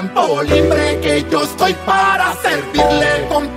tiempo libre que yo estoy para servirle con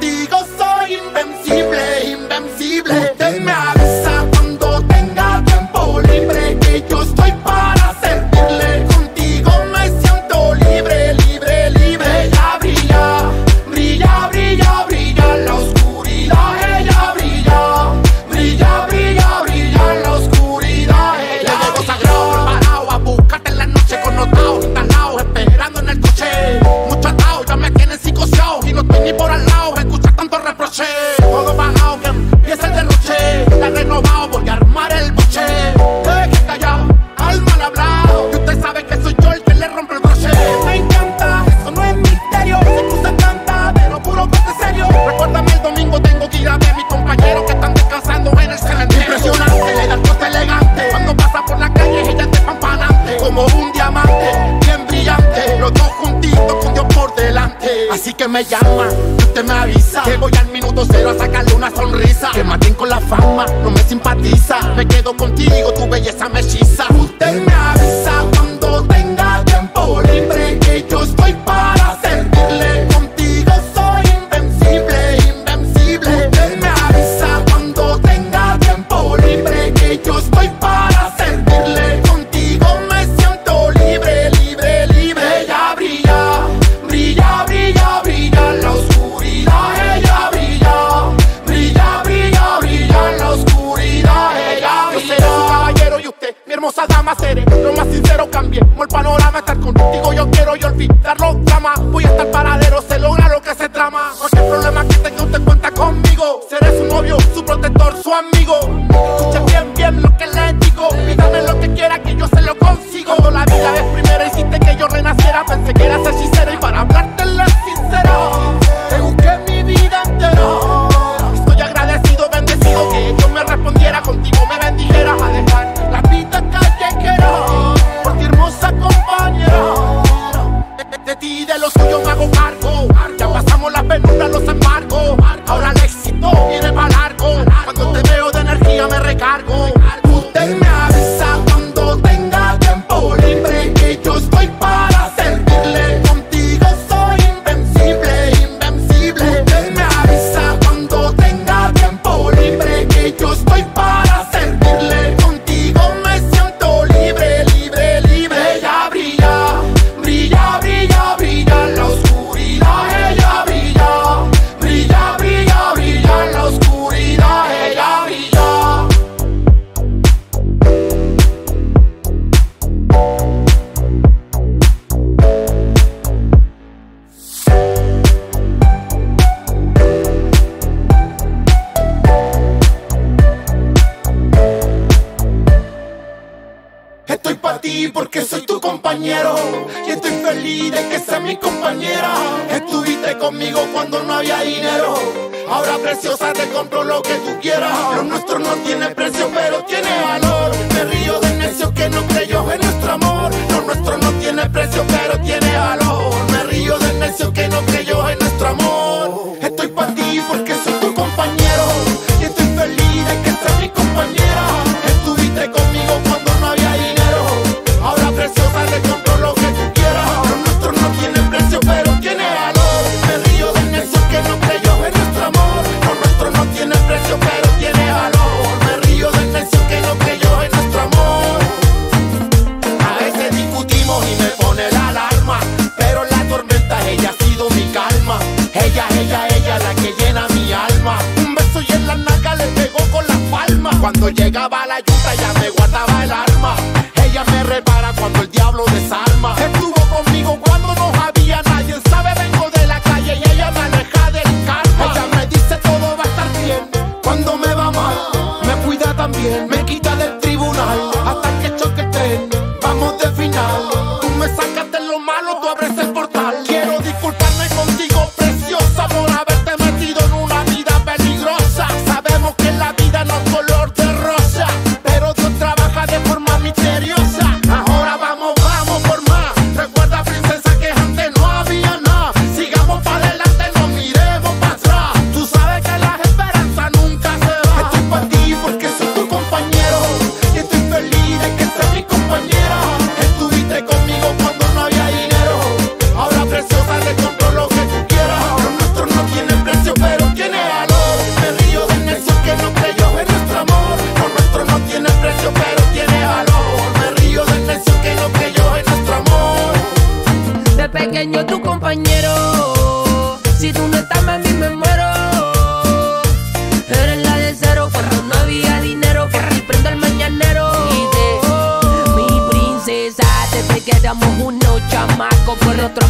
me llama, usted me avisa. Que voy al minuto cero a sacarle una sonrisa. Que maten con la fama, no me simpatiza. Me quedo contigo, tu belleza me hechiza. Usted me avisa.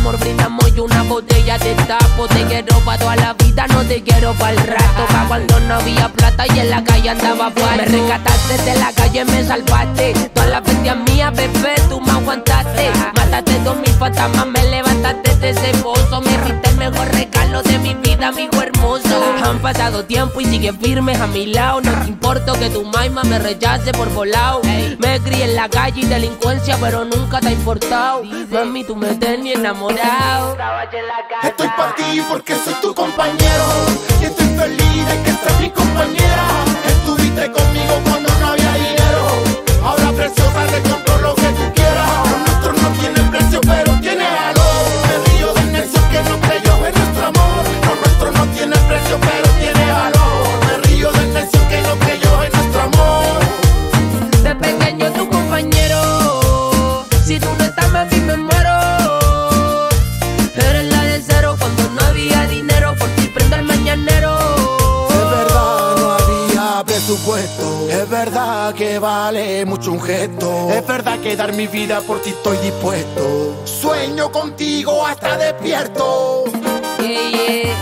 Amor brindamos y una botella de tapo. Te quiero pa' toda la vida, no te quiero pa' el rato. Pa' cuando no había plata y en la calle andaba fuerte. Me rescataste de la calle, me salvaste. Todas las bestias mías, bebé, tú me aguantaste. Mataste dos mil fantasmas, me levantaste de ese pozo. Me hiciste el mejor regalo de mi vida, amigo hermoso. Han pasado tiempo y sigues firmes a mi lado. No te importa que tu maima me rechace por volado. Me crié en la calle y delincuencia, pero nunca te ha importado. Mami, tú me tenías enamorado. Estoy para ti porque soy tu compañero. Y estoy feliz de que seas mi compañera. Estuviste conmigo cuando no había dinero. Ahora preciosa te compro lo que tú quieras. Lo nuestro no tiene precio, pero tiene valor. Me río del necio que no creyó en nuestro amor. Lo nuestro no tiene precio, pero tiene valor. Me río del necio que no creyó verdad que vale mucho un gesto. Es verdad que dar mi vida por ti estoy dispuesto. Sueño contigo hasta despierto. Yeah, yeah.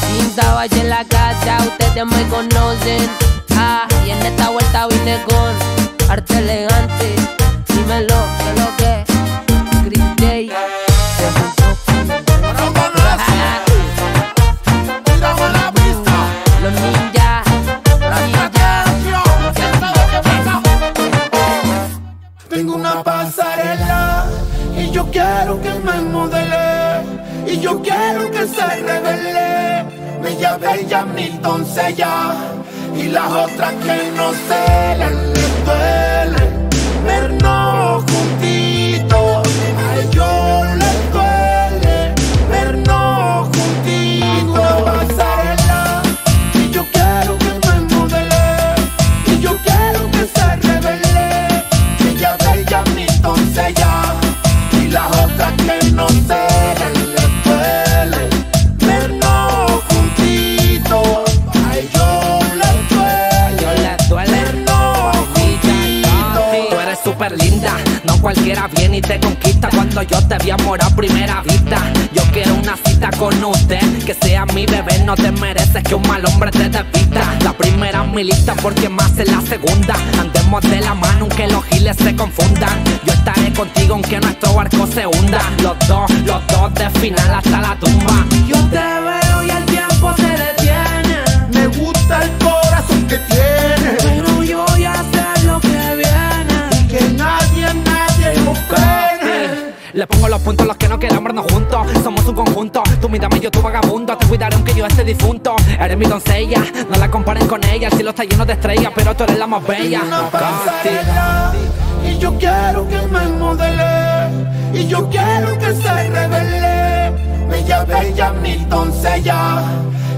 Quinta Valle en la casa, ustedes me conocen. Ah, y en esta vuelta vine con arte elegante. Dímelo, ¿qué es lo que? Y yo quiero que se revele. Bella, bella, mi doncella y las otras que no se les, duele a primera vista. Yo quiero una cita con usted, que sea mi bebé. No te mereces que un mal hombre te despista La primera en mi lista porque más es la segunda. Andemos de la mano aunque los giles se confundan. Yo estaré contigo aunque nuestro barco se hunda. Los dos, los dos de final hasta la tumba. Yo te veo y el tiempo se detiene. Me gusta el corazón que tiene Le pongo los puntos a los que no queremos vernos juntos. Somos un conjunto, tú mírame, yo tu vagabundo. Te cuidaré aunque yo esté difunto. Eres mi doncella, no la comparen con ella. El cielo está lleno de estrellas, pero tú eres la más bella. pasarela y yo quiero que me modele y yo quiero que se revele bella bella mi doncella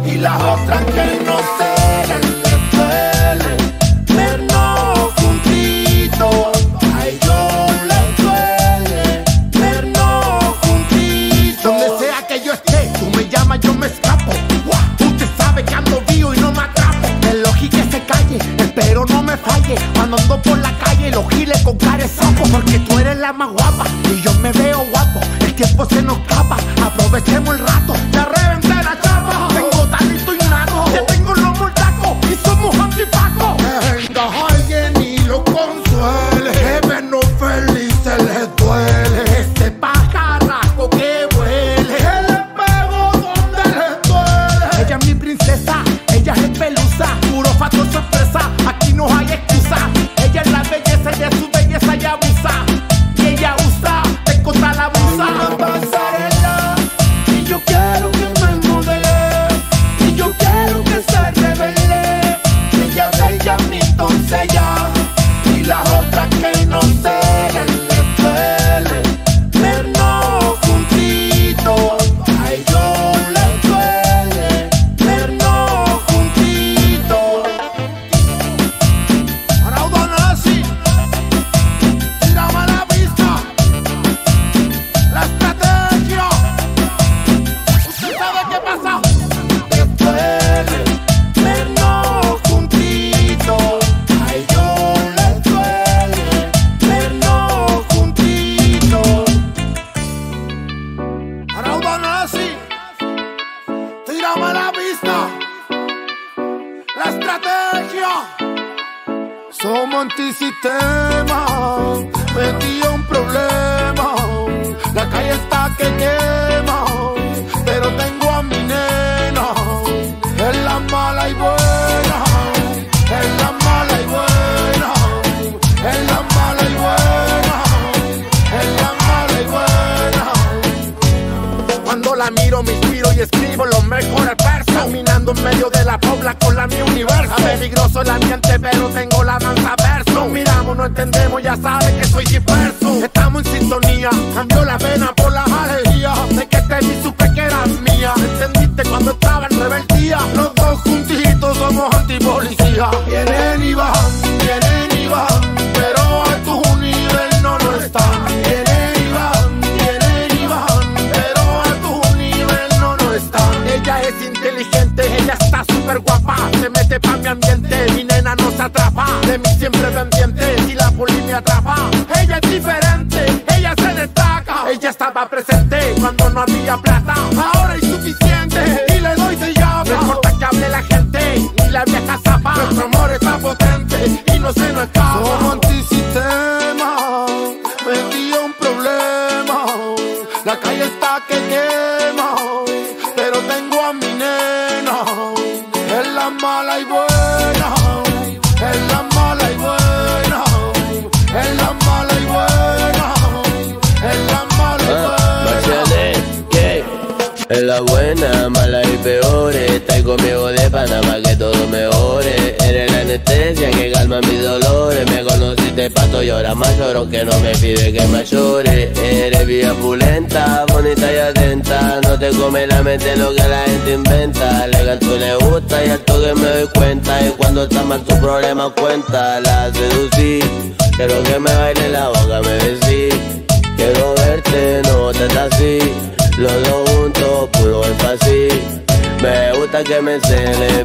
y las otras que no se Cuando ando por la calle los giles con cara sapo Porque tú eres la más guapa y yo me veo guapo El tiempo se nos escapa, aprovechemos el rato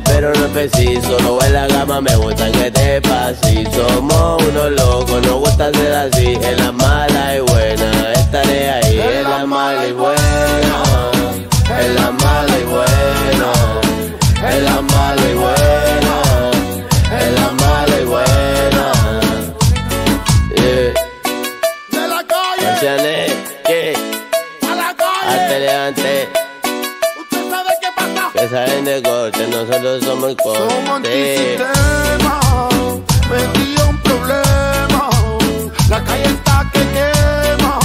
pero no es preciso. No en la gama me gusta que te pase. Somos unos locos, nos gusta ser así. En la mala y buena, estaré ahí. En la mala y buena, en la mala y buena, en la mala y buena, en la mala y buena. Yeah. De la calle. negocio, nosotros somos corte. Somos antisistema, metido un problema. La calle está que quema,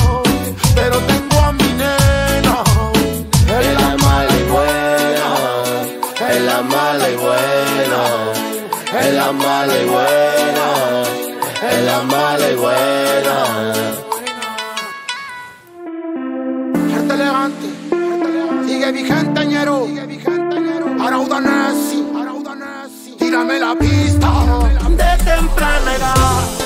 pero tengo a mi nena. Es la mala y buena, es la mala y buena, es la mala y buena, es la mala y buena. Sigue vigente, ñero. Arauda Nessie, Arauda Nessie, tírame la pista. De temprana.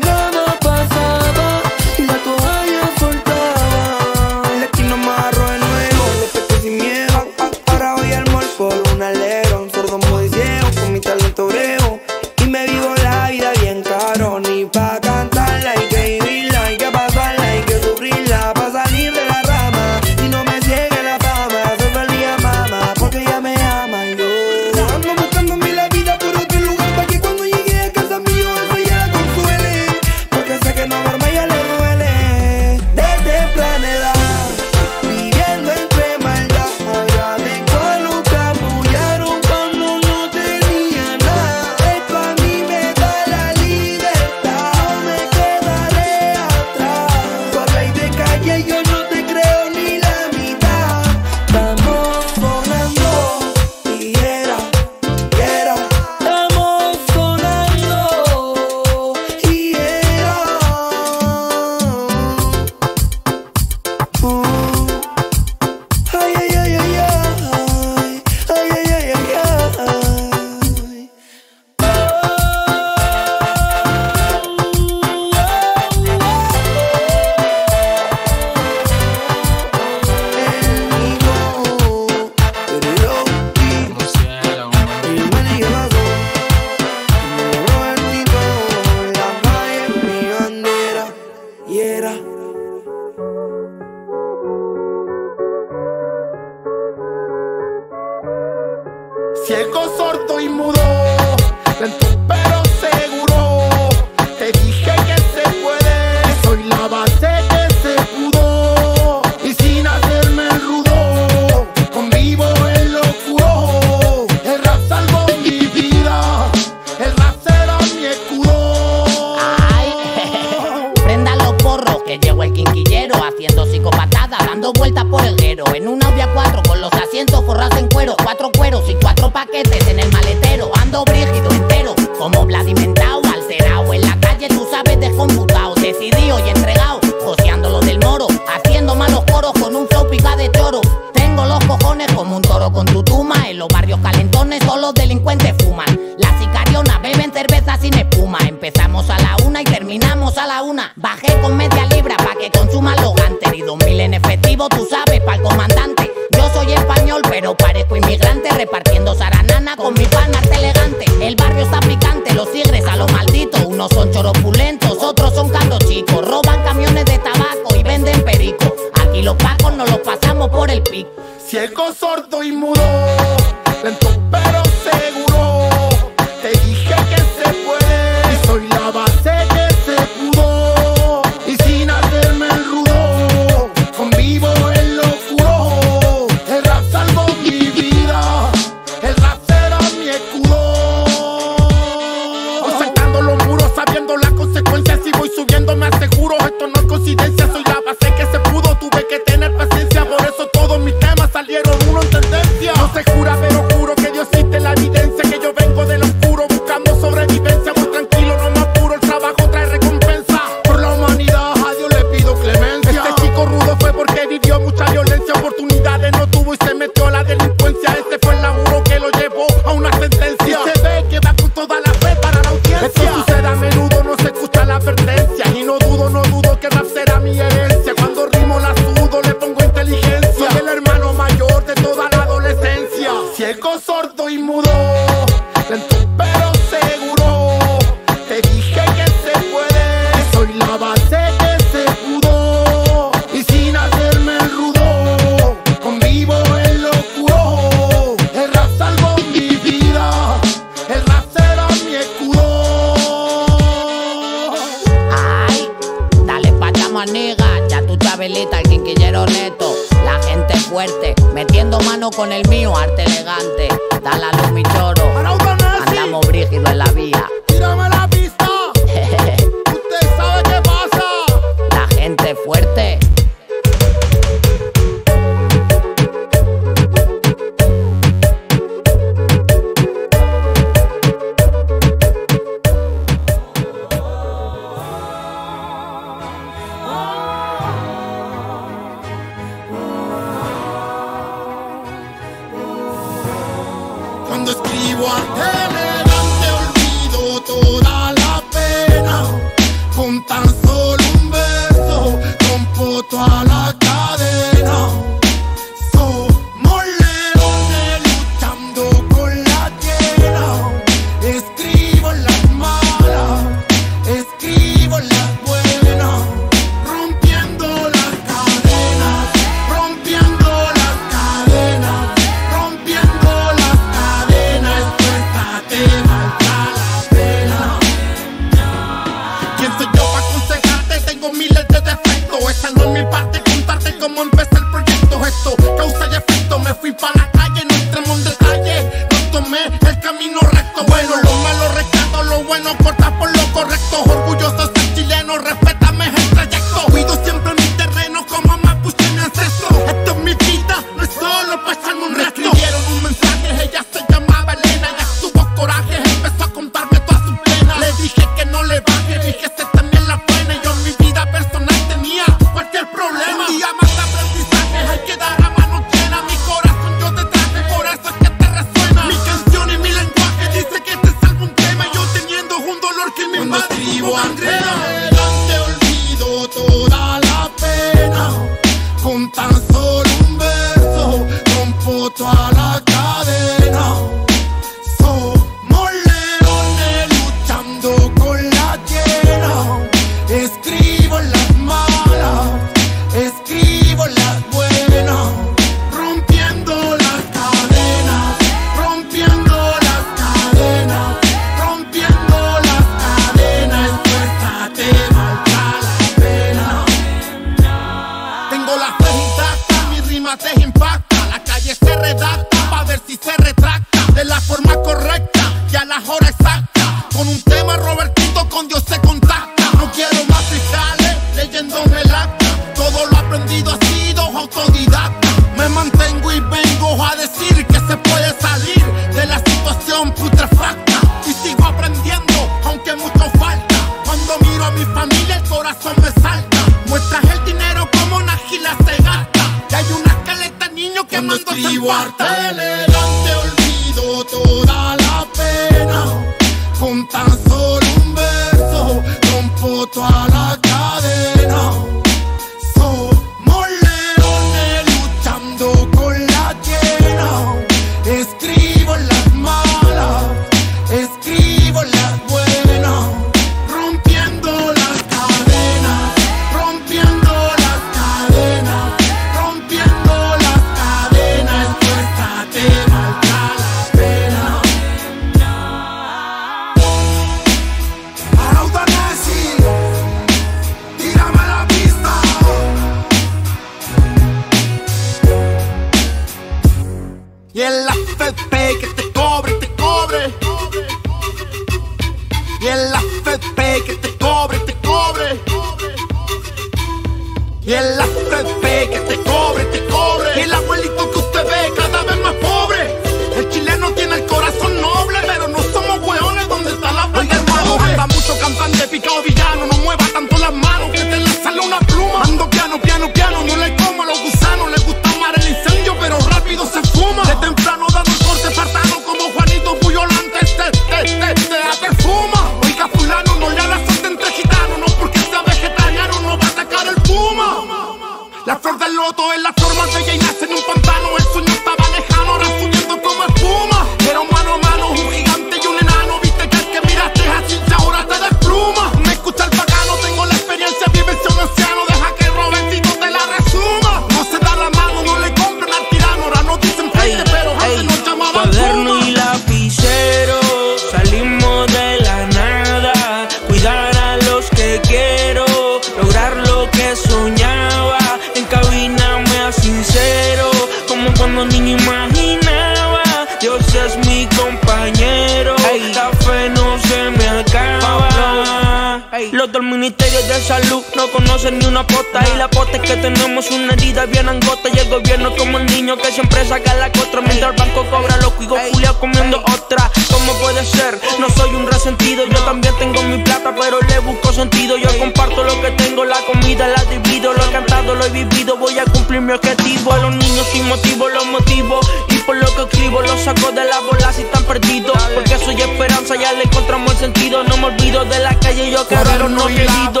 Sigo Julia comiendo otra. ¿Cómo puede ser? No soy un resentido. Yo también tengo mi plata, pero le busco sentido. Yo comparto lo que tengo, la comida la divido. Lo he cantado, lo he vivido. Voy a cumplir mi objetivo. A los niños sin motivo los motivo. Y por lo que escribo, los saco de la bola si están perdidos. Porque soy esperanza, ya le encontramos el sentido. No me olvido de la calle, yo carrero no he ido.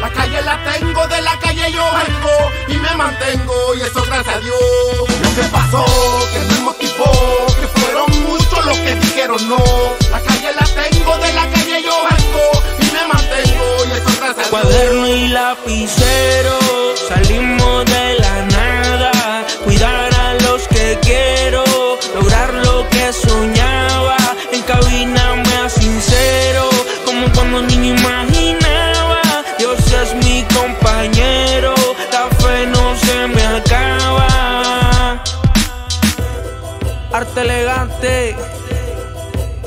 La calle la tengo, de la calle yo vengo y me mantengo y eso gracias a Dios. Lo que pasó, que me motivó, que fueron muchos los que dijeron no. La calle la tengo, de la calle yo vengo y me mantengo y eso gracias a Dios. Cuaderno y lapicero, salimos de la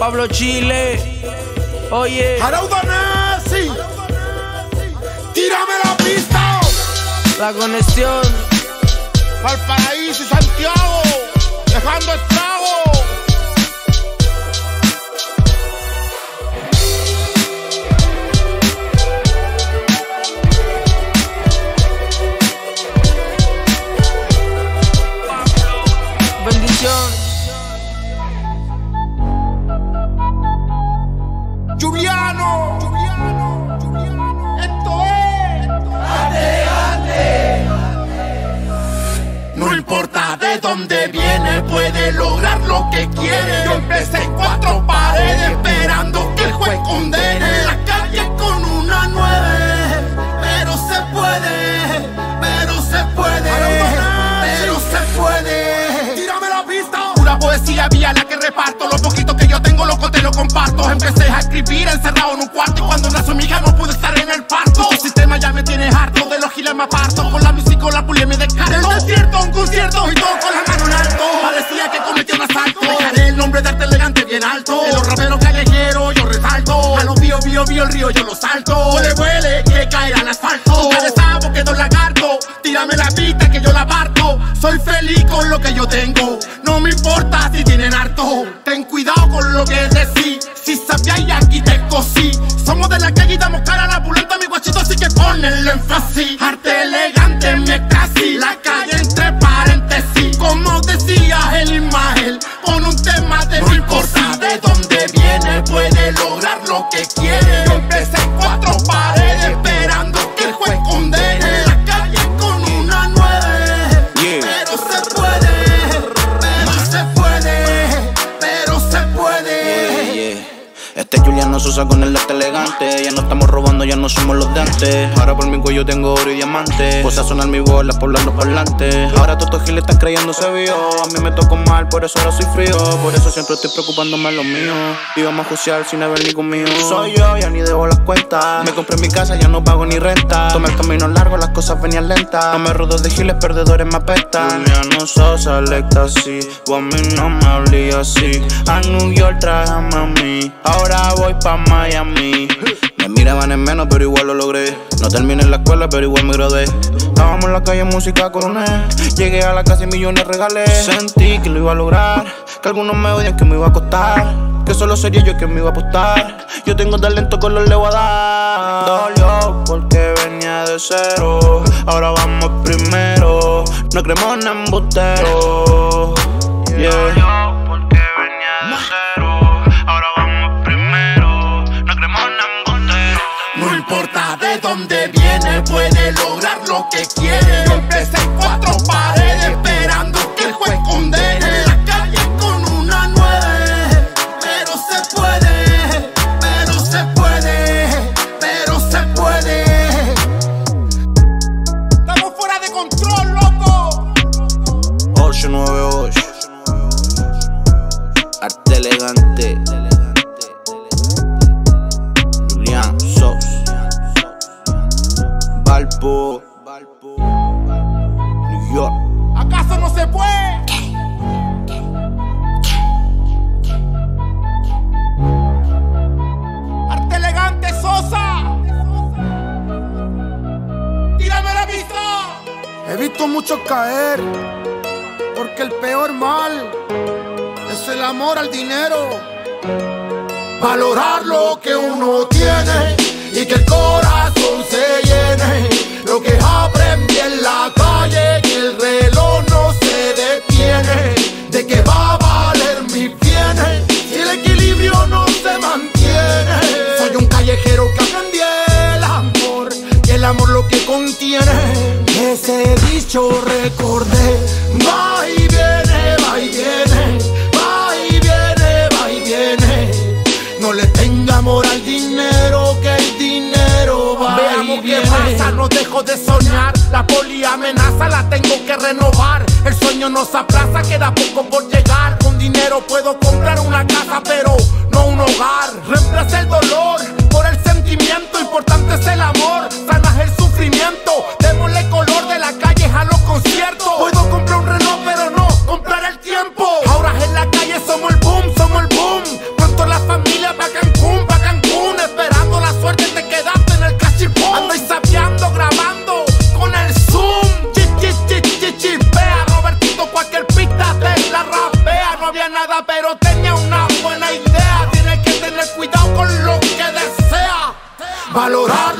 Pablo Chile, oye. Arauda Nasi, tírame la pista. La conexión, Valparaíso y Santiago, dejando estrago. Lo comparto. Empecé a escribir encerrado en un cuarto. Y cuando nació mi hija, no pude estar en el parto. El sistema ya me tiene harto. De los giles me aparto. Con la música, la pulia me descarto. Del desierto a un concierto y todo con la mano en alto. Parecía que cometí un asalto. Dejaré el nombre de arte elegante bien alto. En los raperos callejeros yo resalto. A los bio, bio, bio, el río yo lo salto. Huele, huele, que caerá al asfalto. Cada sábado quedó el lagarto. Tírame la pista que yo la parto. Soy feliz con lo que yo tengo. No me importa si tienen harto. Con el no somos los de antes. Ahora por mi cuello tengo oro y diamante. Puse a sonar mi bola, poblar los parlantes. Ahora todos estos giles están creyéndose vio. A mí me tocó mal, por eso ahora soy frío. Por eso siempre estoy preocupándome en lo mío. Íbamos a juiciar sin haber ni conmigo. Soy yo, ya ni debo las cuentas. Me compré mi casa, ya no pago ni renta. Tomé el camino largo, las cosas venían lentas. No me rodo de giles, perdedores me apestan. Juliano Sosa, el éxtasis. O a mí no me hablé así. A New York trájame a mí. Ahora voy pa' Miami. Me miraban en menos, pero igual lo logré. No terminé la escuela, pero igual me gradué. Estábamos en la calle, música coroné. Llegué a la casa y millones regalé. Sentí que lo iba a lograr. Que algunos me odian, que me iba a costar. Que solo sería yo que me iba a apostar. Yo tengo talento, con lo le voy a dar. Dolió porque venía de cero. Ahora vamos primero. No creemos en embustero. Yeah. Puede lograr lo que quiere. He visto muchos caer, porque el peor mal es el amor al dinero. Valorar lo que uno tiene y que el corazón se llene. Lo que aprendí en la calle y el reloj no se detiene. De que va a valer mi bienes si el equilibrio no se mantiene. Soy un callejero que aprendí el amor lo que contiene. Ese dicho recordé, va y viene, va y viene, va y viene, va y viene. No le tenga amor al dinero, que el dinero va Veamos y viene. qué pasa, no dejo de soñar. La poli amenaza, la tengo que renovar. El sueño nos aplaza, queda poco por llegar. Con dinero puedo comprar una casa, pero no un hogar. Reemplaza el dolor valorar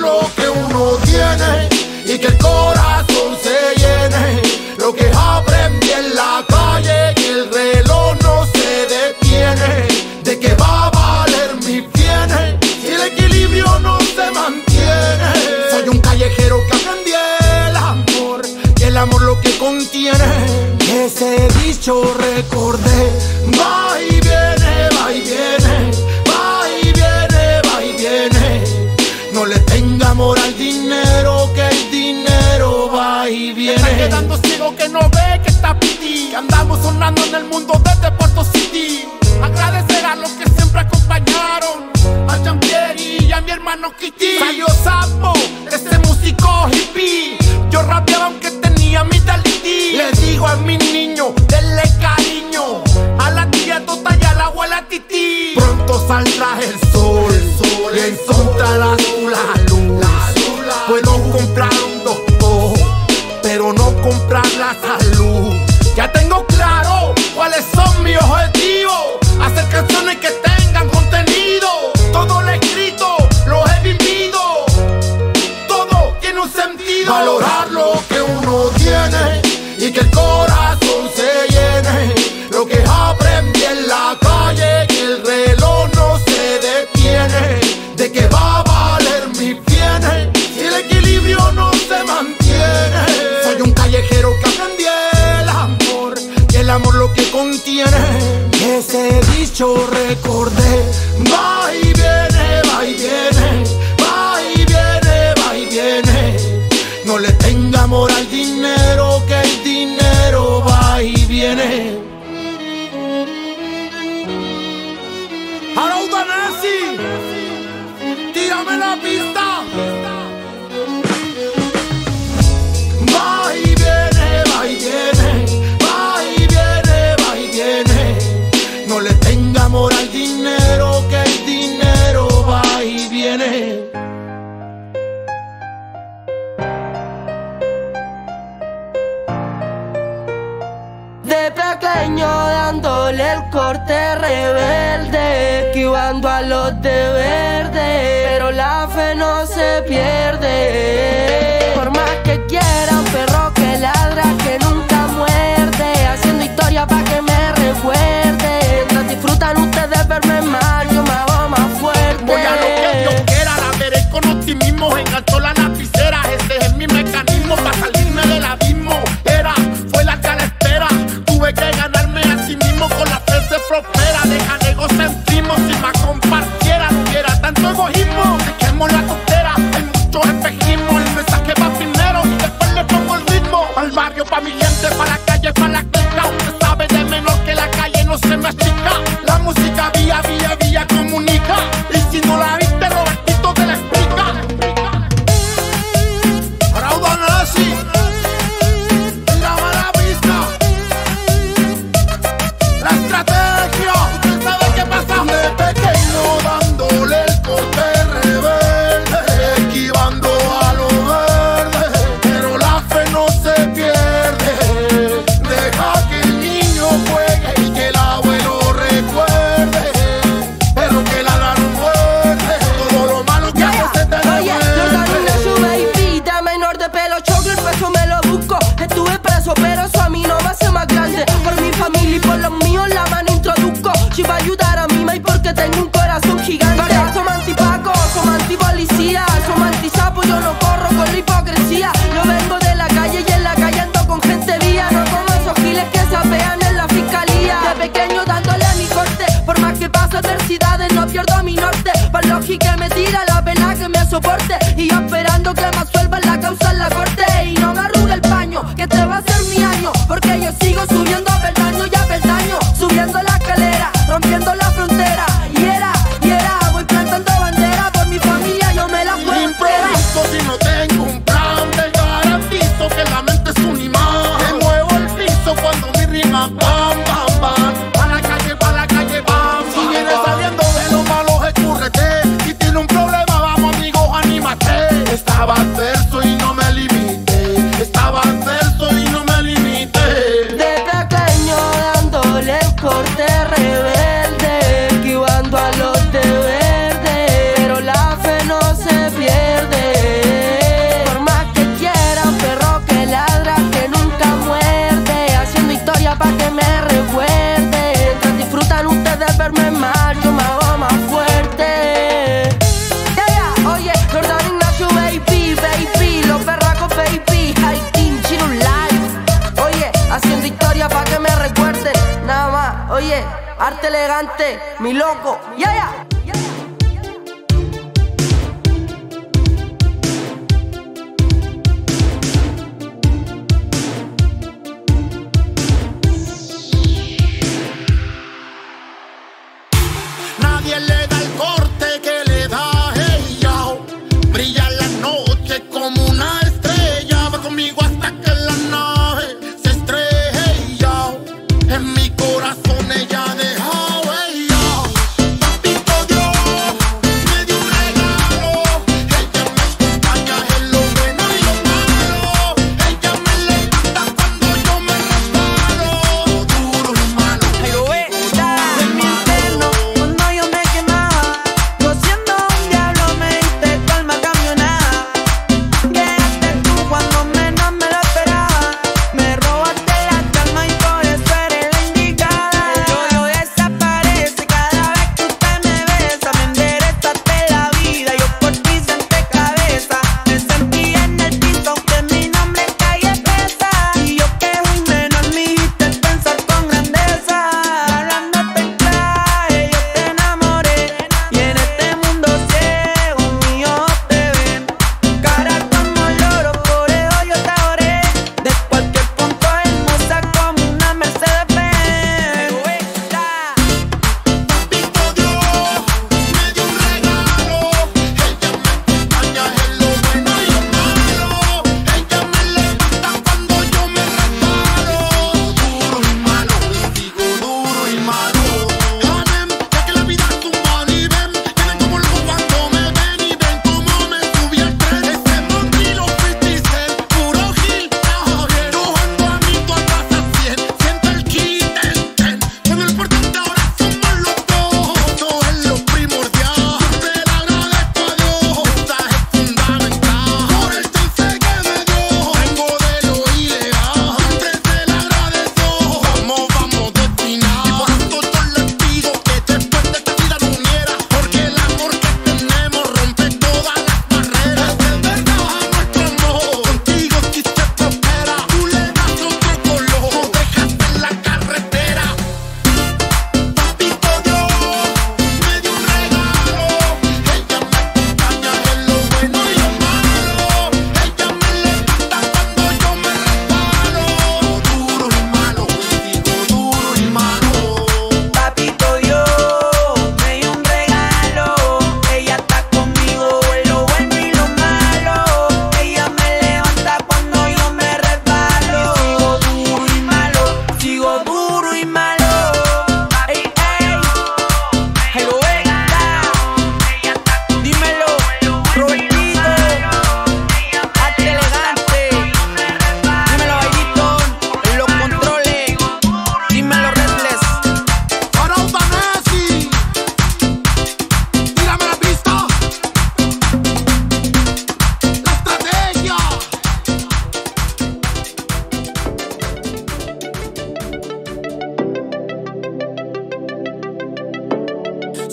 saldrá el sol, el sol y insulta la luz, Puedo comprar un doctor, pero no comprar la salud. Ya tengo claro cuáles son mis objetivos. Hacer canciones que tengan contenido. Todo lo escrito, lo he vivido. Todo tiene un sentido.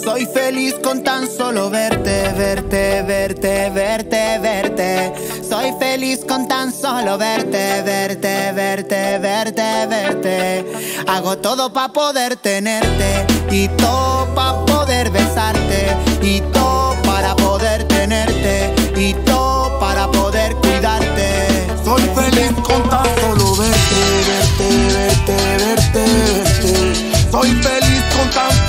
Soy feliz con tan solo verte, verte, verte, verte, verte. Soy feliz con tan solo verte, verte, verte, verte, verte. Hago todo para poder tenerte y todo para poder besarte y todo para poder tenerte y todo para poder cuidarte. Soy feliz con tan solo verte, verte, verte, verte. verte. Soy feliz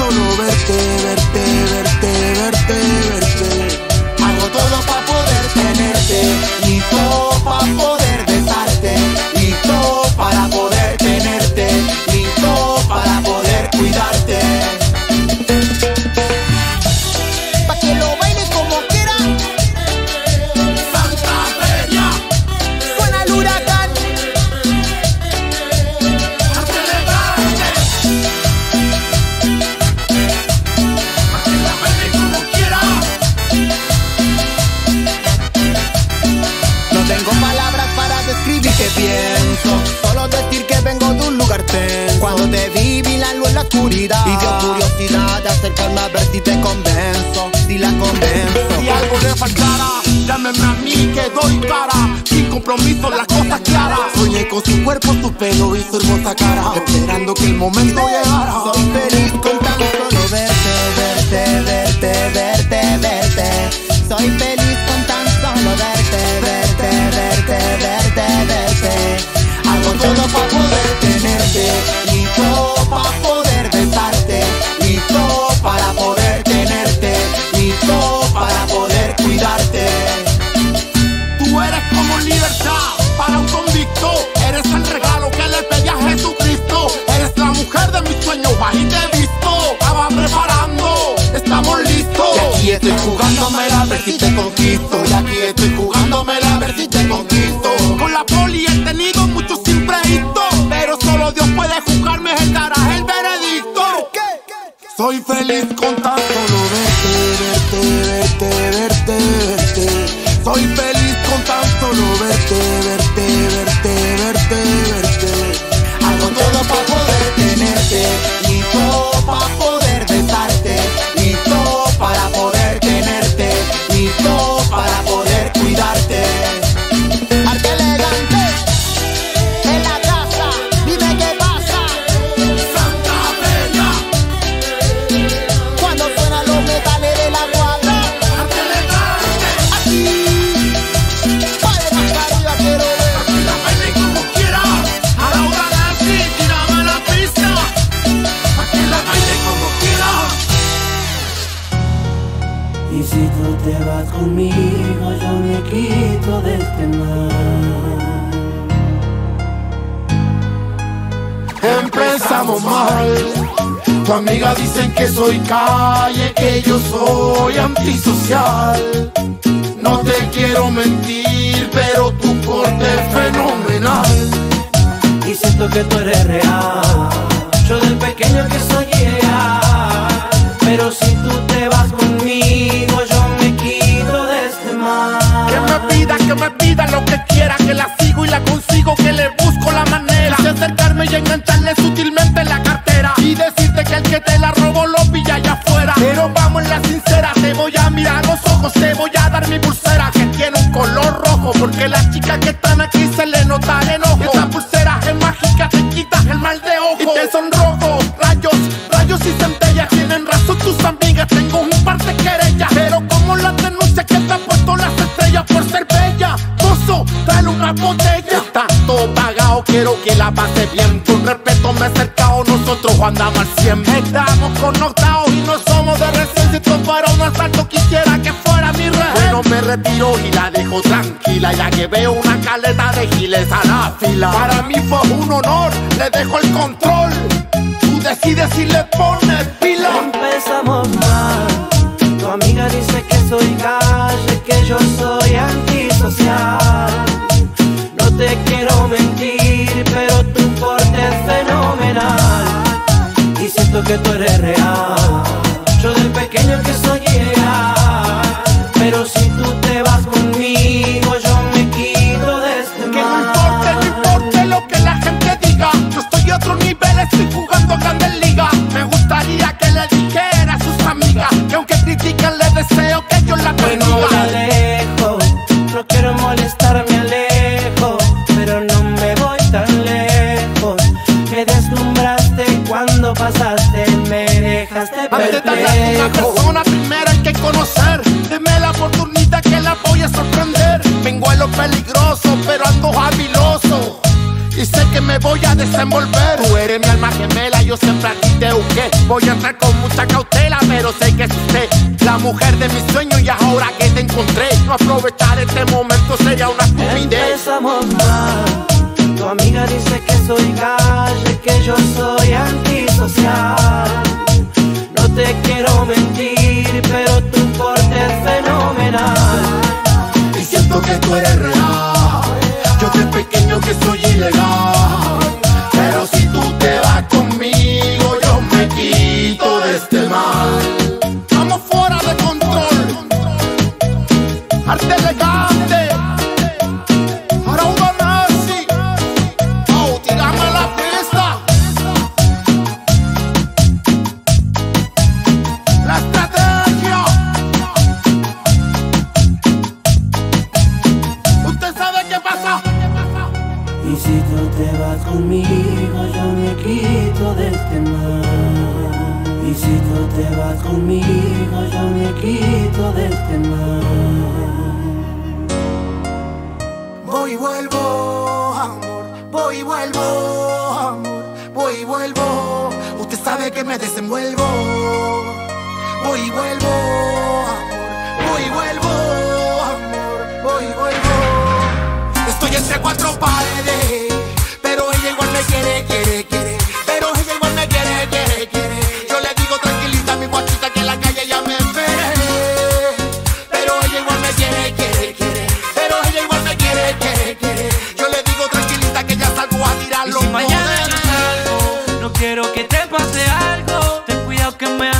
solo verte, verte, verte, verte, verte. Hago todo para poder tenerte y todo para poder oscuridad. Y dio curiosidad de acercarme a ver si te convenzo Si la convenzo. Si algo le faltara, llámeme a mí que doy cara. Sin compromiso, las cosas claras. Soñé con su cuerpo, su pelo y su hermosa cara. Esperando que el momento llegara. Soy feliz con tan solo verte, verte, verte, verte, verte. Soy feliz con tan solo verte, verte, verte, verte, verte. Hago todo para poder tenerte. Y yo para poder bajita he visto, estaba preparando, estamos listos. Y aquí estoy jugándome la ver si te conquisto. Y aquí estoy jugándome la ver si te conquisto. Con la poli he tenido muchos imprevistos, pero solo Dios puede juzgarme, el dará el veredicto. Soy feliz con tan solo ver. Para mí fue un honor, le dejo el control. Tú decides si le Este de darle a una persona primero hay que conocer. Deme la oportunidad que la voy a sorprender. Vengo a lo peligroso, pero ando habiloso. Y sé que me voy a desenvolver. Tú eres mi alma gemela, yo siempre aquí te busqué. Voy a entrar con mucha cautela, pero sé que es usted la mujer de mis sueños. Y ahora que te encontré, no aprovechar este momento sería una estupidez. Empezamos mal. Tu amiga dice que soy calle, que yo soy antisocial te quiero mentir, pero tu porte es fenomenal. Y siento que tú eres real, yo de pequeño que soy ilegal. Pero si tú te vas conmigo, yo me quito de este mal. de. Voy y vuelvo, amor, voy y vuelvo, amor, voy y vuelvo. Usted sabe que me desenvuelvo. Voy y vuelvo, amor, voy y vuelvo, amor, voy y vuelvo. Estoy entre cuatro paredes.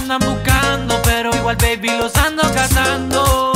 andan buscando, pero igual baby los ando cazando.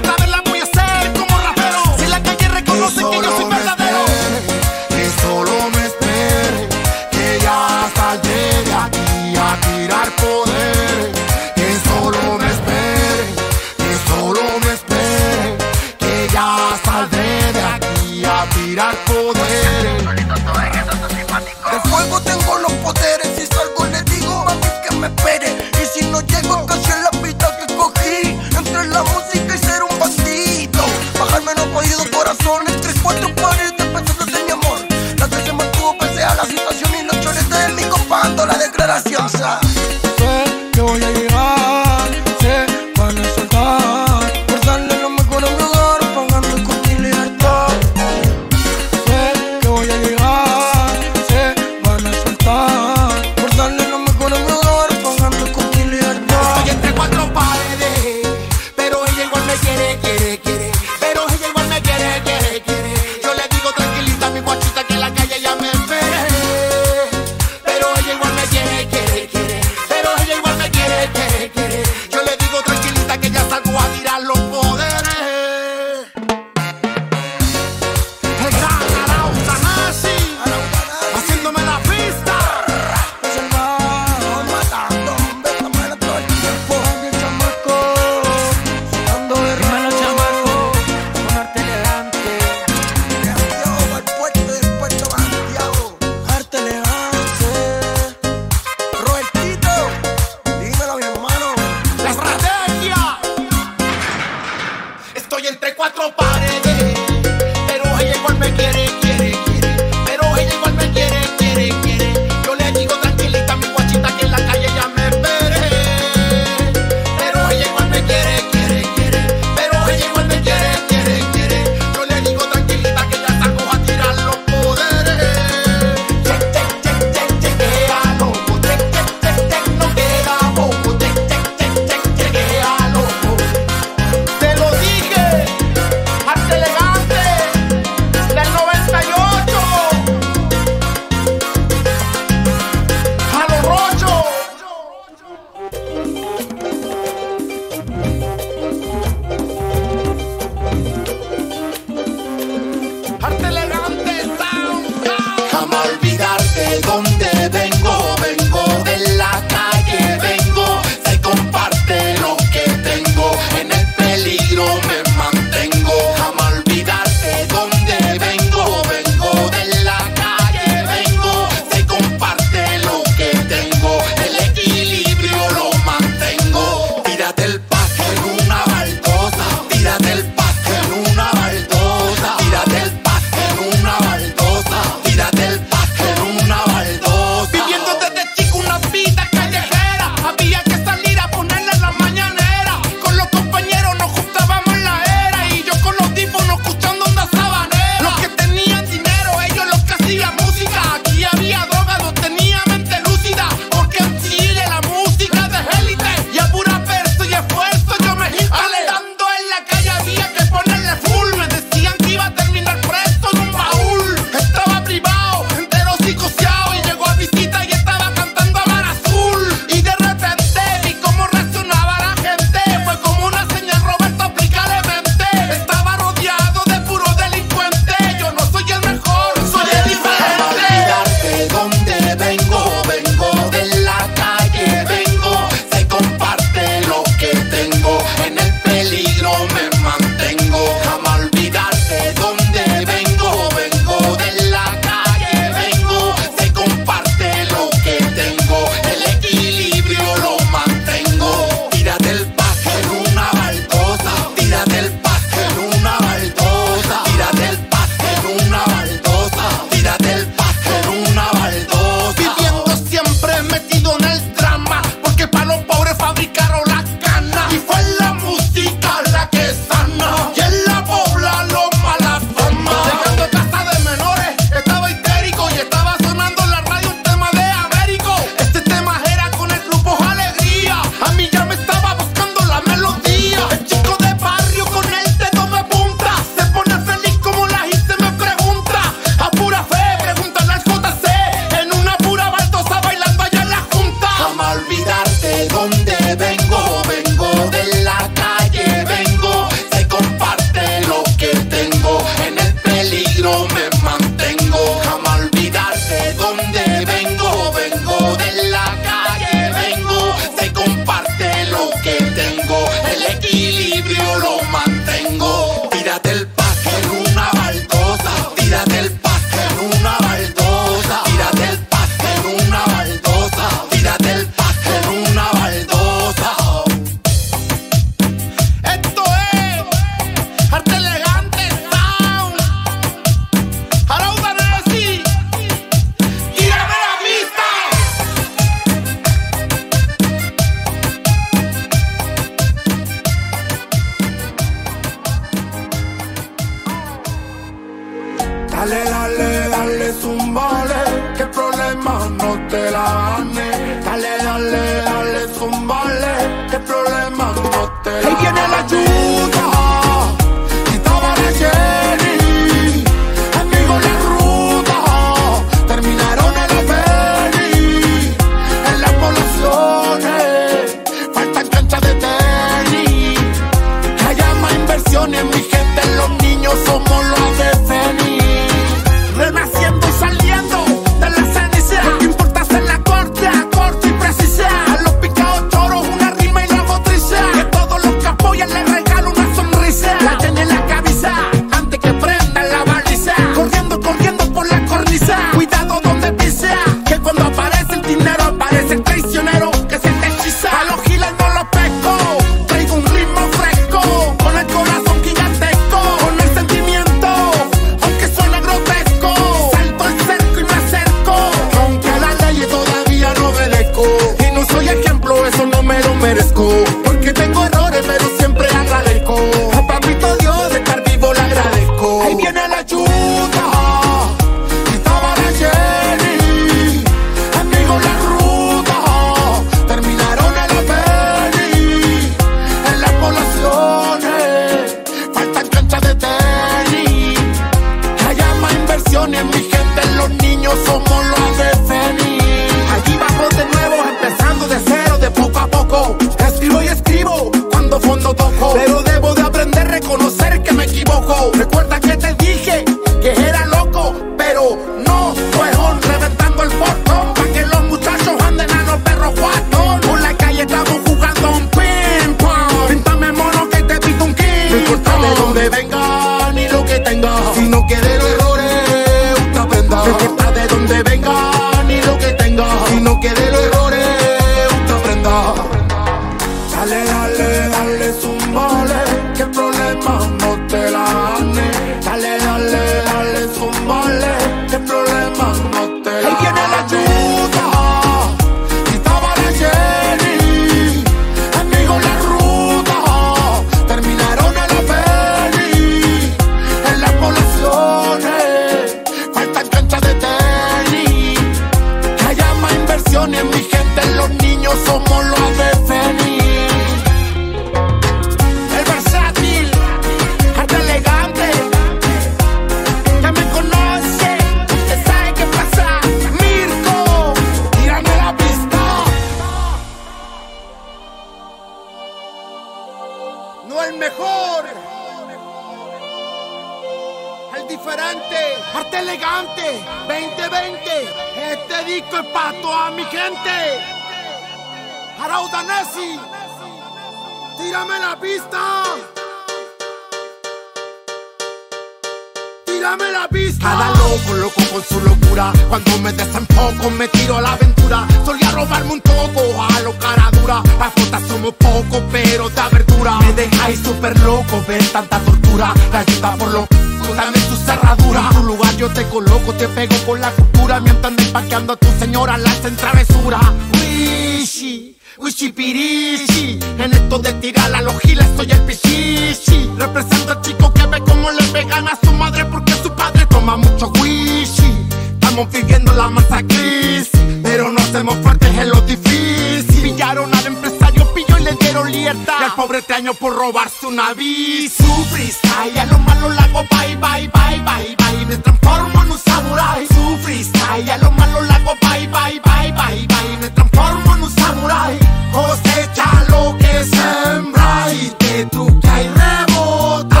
Empaqueando a tu señora la hacen travesura. Wishi, wishi pirishi. En esto de tirar a los giles soy el pichichi. Represento al chico que ve cómo le pegan a su madre porque su padre toma mucho wishi. Estamos viviendo la masa crisis, pero no hacemos fuertes en lo difícil. Pillaron al empresario, pillo y le dieron libertad. Y al pobre teaño por robarse una bici. Su freestyle, a lo malo la bye, bye, bye, bye. Me transformo en un samurai. Su freestyle, a lo malo la bye, bye, bye, bye, bye. Me transformo en un samurai. Cosecha lo que sembra y te truca y rebota.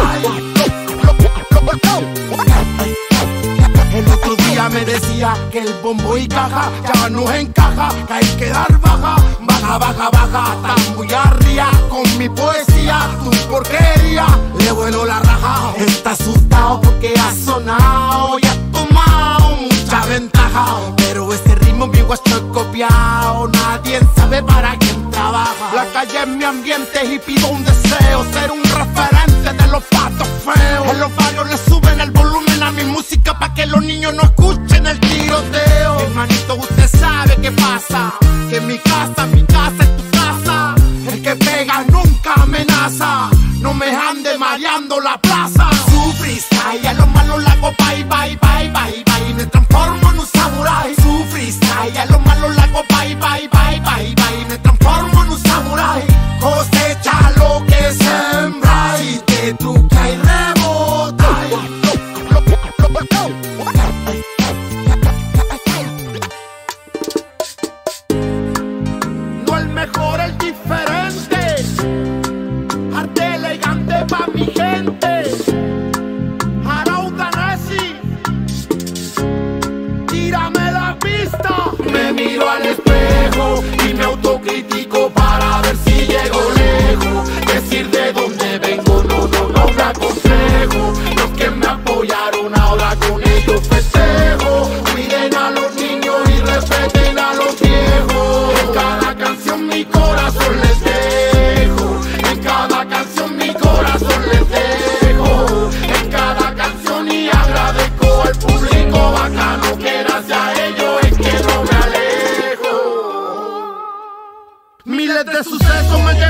El otro día me decía que el bombo y caja ya no encaja, que hay que dar baja, baja, baja, baja, muy arriba con mi poesía, tu porquería, le vuelo la raja, está asustado porque ha sonado y ha tomado mucha ventaja, pero ese ritmo mi guacho es copiado, nadie sabe para quién trabaja, la calle es mi ambiente y pido un deseo, ser un referente de los patos feos, en los barrios le suben el volumen a mi música pa' que los niños no escuchen el tiroteo. Hermanito, usted la plaza. De sucesos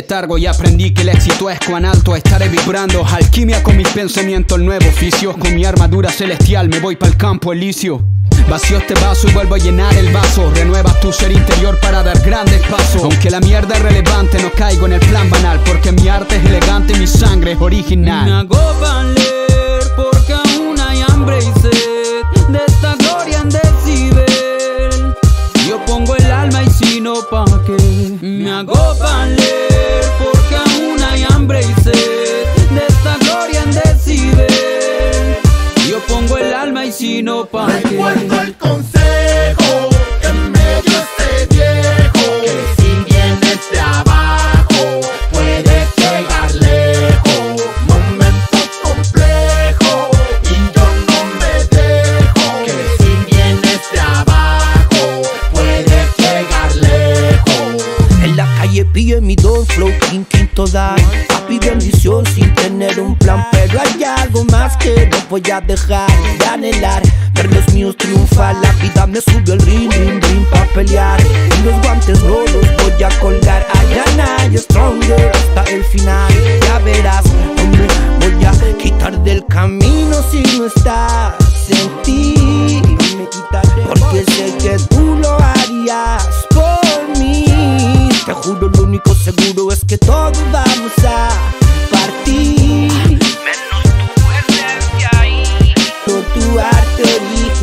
letargo y aprendí que el éxito es cuán alto estaré vibrando. Alquimia con mis pensamientos, el nuevo oficio. Con mi armadura celestial me voy para el campo elicio. Vacío este vaso y vuelvo a llenar el vaso. renueva tu ser interior para dar grandes pasos. Aunque la mierda es relevante, no caigo en el plan banal. Porque mi arte es elegante y mi sangre es original. voy a dejar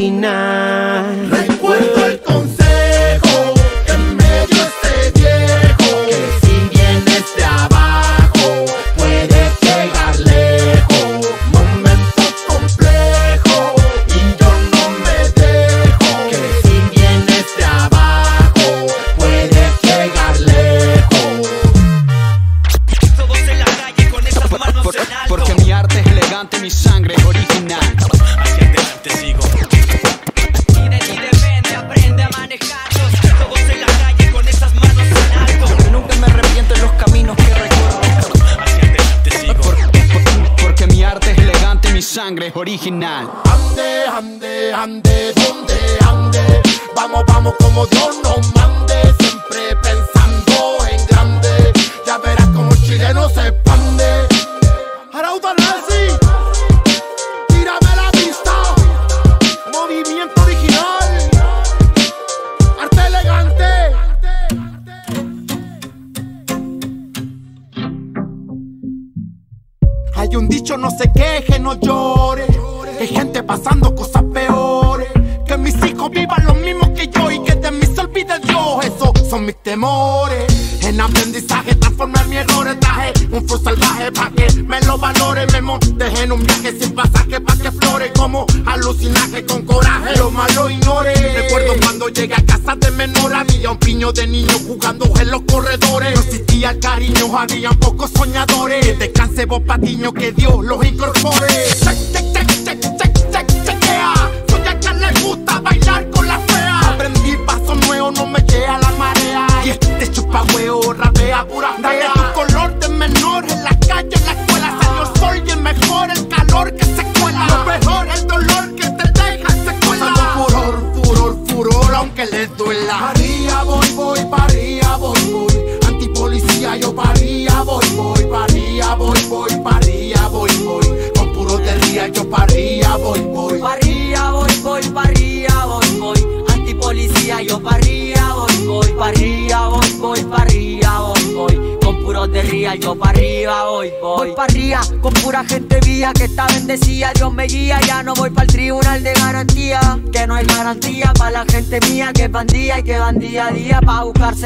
99.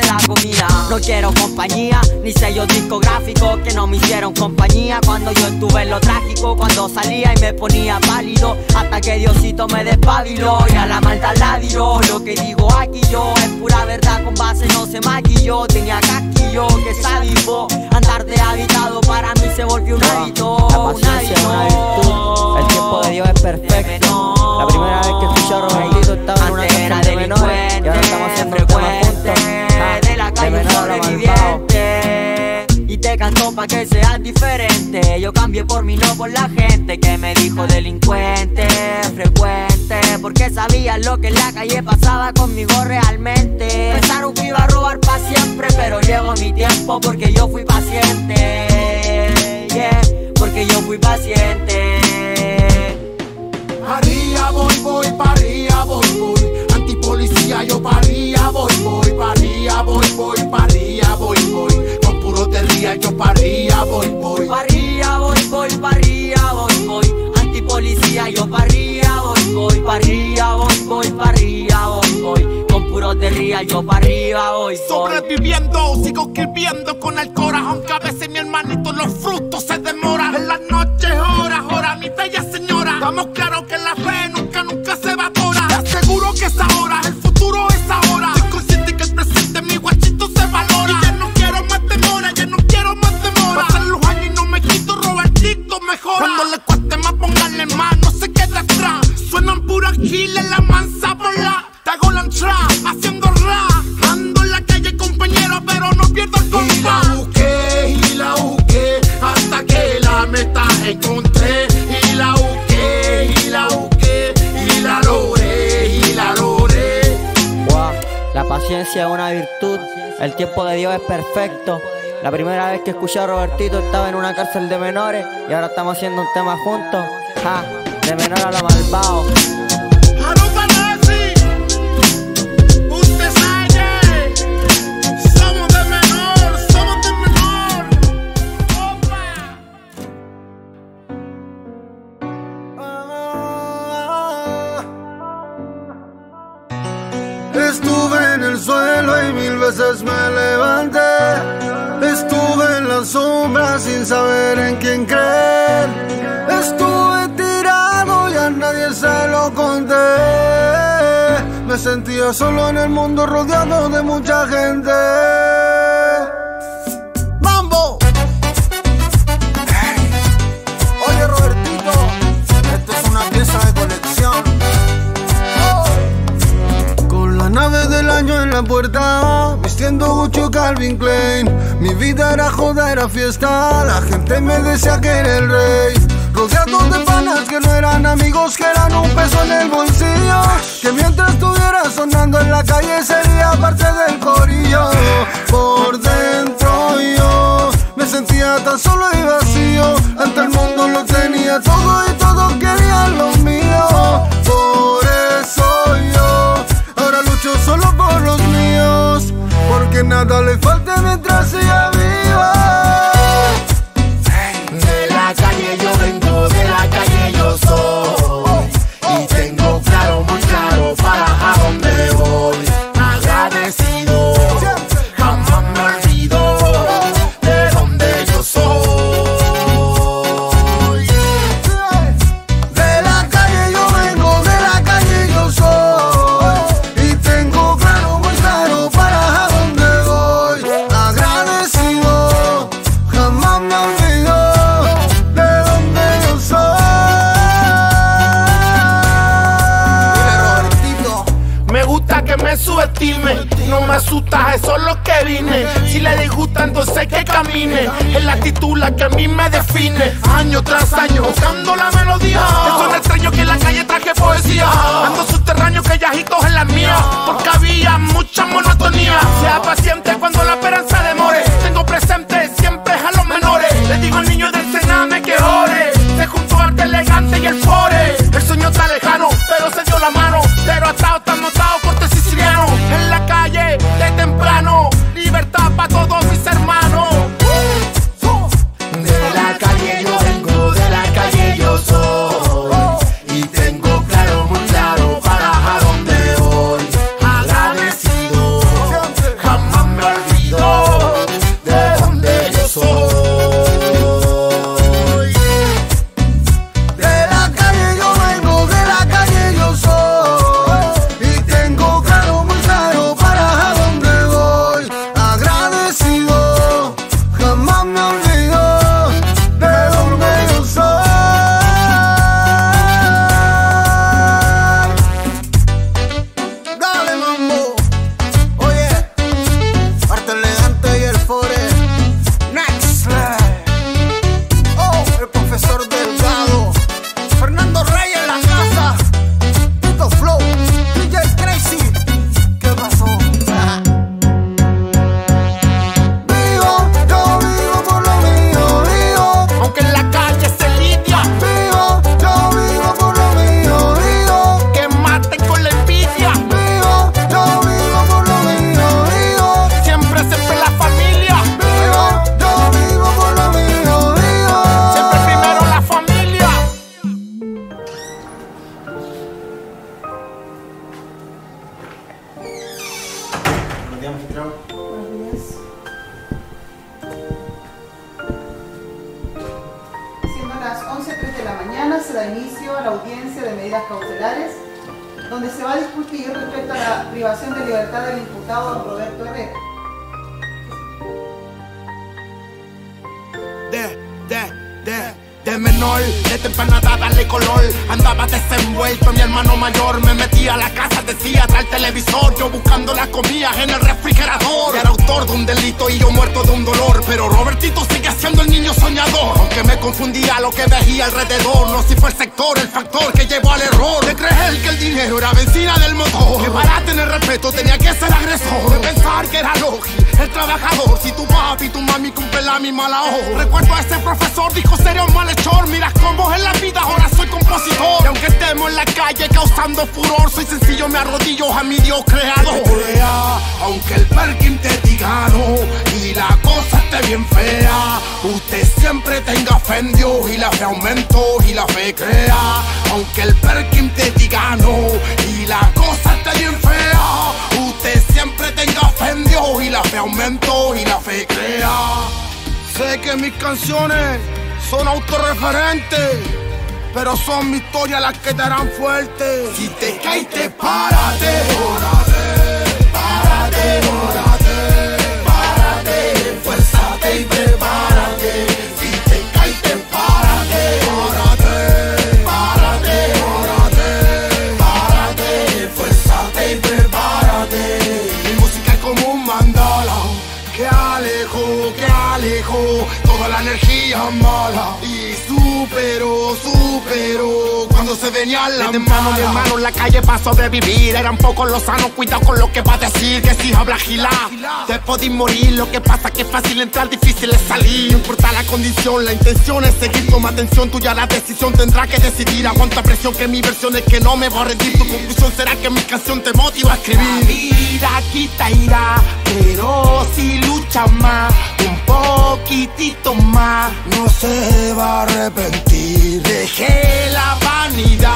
La comida. No quiero compañía, ni sellos discográficos que no me hicieron compañía. Cuando yo estuve en lo trágico, cuando salía y me ponía pálido. Hasta que Diosito me despabiló y a la maldad la dio. Lo que digo aquí yo es pura verdad con base, no se maquilló. Tenía casquillo que sabivo. Andar de habitado para mí se volvió un hábito. La paciencia una virtud, el tiempo de Dios es perfecto. La primera vez que escuché a Robertito estaba en una canción de menores y ahora estamos haciendo un tema juntos. De la calle sobreviviente Y te canto pa' que seas diferente. Yo cambié por mí, no por la gente Que me dijo delincuente, frecuente. Porque sabía lo que en la calle pasaba conmigo realmente. Pensaron que iba a robar pa' siempre Pero llegó mi tiempo porque yo fui paciente. Yeah, porque yo fui paciente. Paría, voy, voy, paría, voy, voy. Antipolicía, yo paría, voy, voy, paría, voy, voy, paría, voy, voy. Con puro de ría, yo paría, voy, voy. Parría, voy, voy, parría, voy, voy. Antipolicía, yo parría, voy, voy. Parría, voy, voy, parría, voy, voy. Con puros de ría, yo parría, voy, voy. Sobreviviendo, sigo escribiendo con el corazón que a veces mi hermanito los frutos se demoran. En las noches, horas, horas, mi bella señora. Estamos claros que la fe mejora. Cuando le cueste más, pónganle más, no se quede atrás. Suenan puras giles, la mansa bola. Te hago la entrada, haciendo rap. Ando en la calle, compañero, pero no pierdo el compás. Y la busqué, y la busqué, hasta que la meta encontré. Y la busqué, y la busqué, y la logré, y la logré. Wow, la paciencia es una virtud, el tiempo de Dios es perfecto. La primera vez que escuché a Robertito estaba en una cárcel de menores y ahora estamos haciendo un tema juntos. Ja, de menor a lo malvado. El suelo y mil veces me levanté. Estuve en las sombras sin saber en quién creer. Estuve tirado y a nadie se lo conté. Me sentía solo en el mundo rodeado de mucha gente. En la puerta, vistiendo Gucci Calvin Klein. Mi vida era joda, era fiesta, la gente me decía que era el rey. Rodeado de panas que no eran amigos, que eran un peso en el bolsillo. Que mientras estuviera sonando en la calle sería parte del corillo. Por dentro yo me sentía tan solo y vacío. Ante el mundo lo tenía todo y todos querían lo mío. Nada le falta mientras viva. Disgusta, entonces que camine. Es la actitud la que a mí me define. Año tras año, buscando la melodía. Es tan extraño que en la calle traje poesía. Ando subterráneo que yajitos en la mía. Porque había mucha monotonía. Sea paciente cuando la esperanza demore. Tengo presente siempre a los menores. Le digo al niño del Sename que ore. Se juntó arte elegante y el fore. El sueño está lejano, pero se dio la mano. Pero que te cuando se venía la de temprano mi hermano en la calle pasó de vivir. Eran pocos los sanos cuidado con lo que va a decir que si habla gila te podés morir lo que pasa que es fácil entrar difícil es salir. No importa la condición la intención es seguir toma atención tuya. La decisión tendrá que decidir. Aguanta presión que mi versión es que no me voy a rendir. Tu conclusión será que mi canción te motiva a escribir. Ira quita ira pero si lucha más un poquitito más no se va a arrepentir. Dejé la vanidad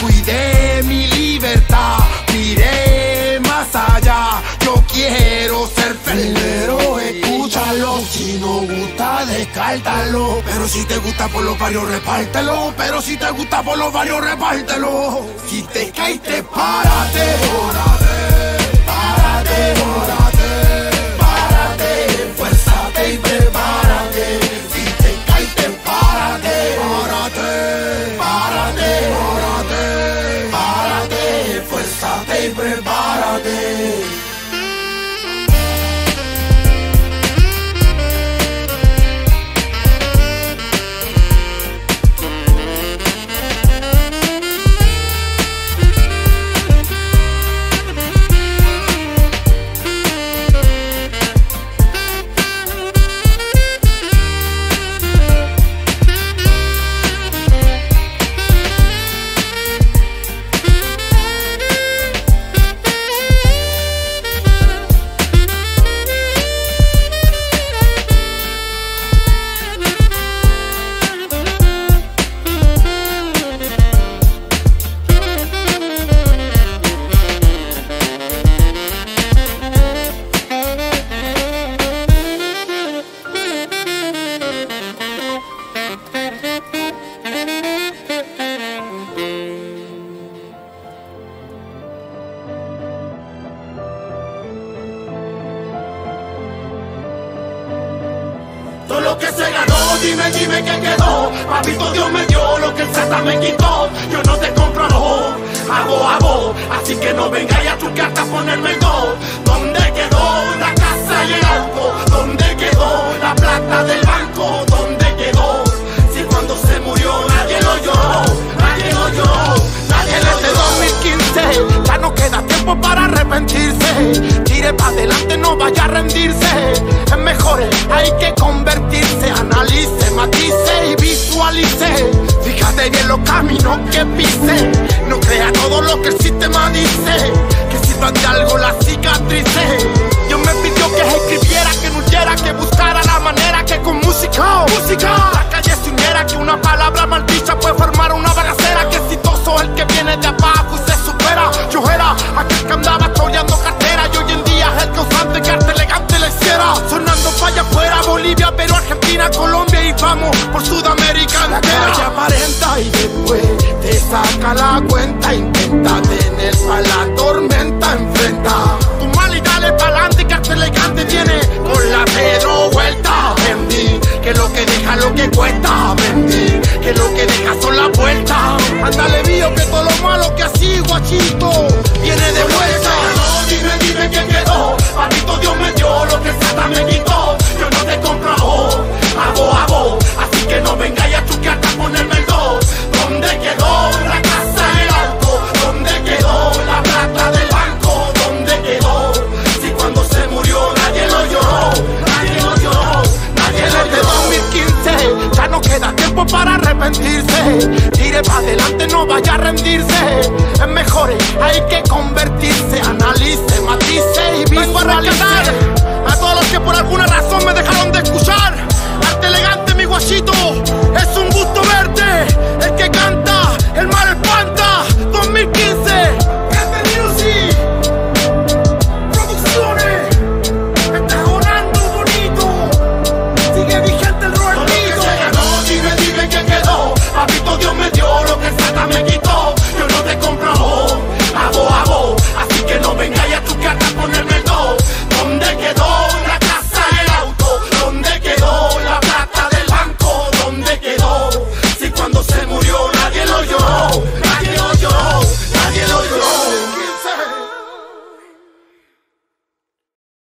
cuidé mi libertad miré más allá. Yo quiero ser feliz. Pero escúchalo. Si no gusta descártalo. Pero si te gusta por los barrios repártelo. Pero si te gusta por los barrios repártelo. Si te caíste párate párate párate. Párate fuérzate y prepárate